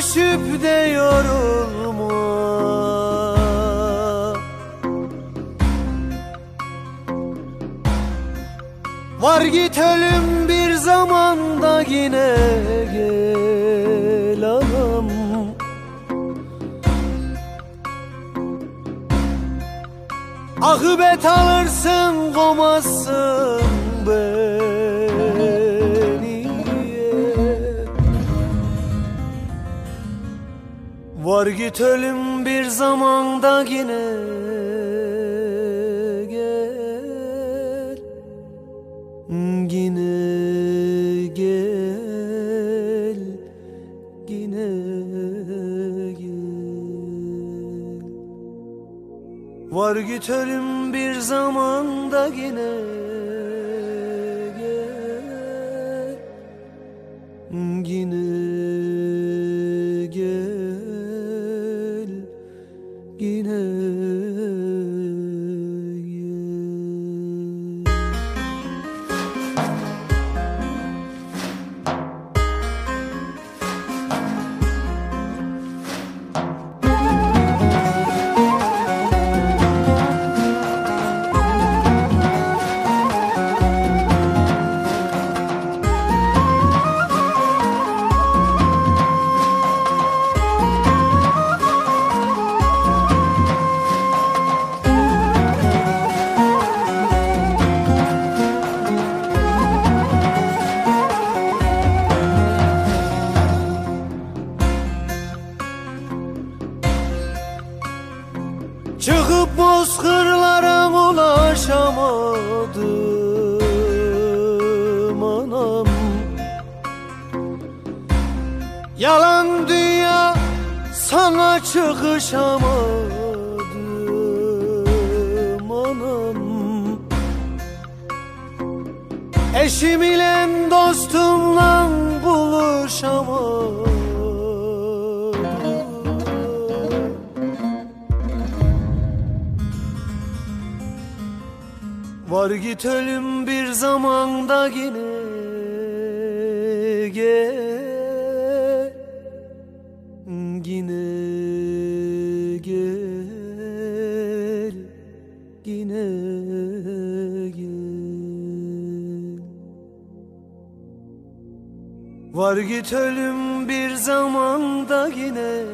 düşüp de yorulma. Var git ölüm bir zamanda yine gel anam. Akıbet alırsın komazsın Var git ölüm bir zamanda yine gel. Yine gel Yine gel. Var git ölüm bir zamanda yine gel. Yine Yine Yalan dünya sana çıkışamadım anam. Eşim ile dostumla buluşamadım. Var git ölüm bir zamanda yine gel Yine gel Yine gel. Var git ölüm bir zamanda yine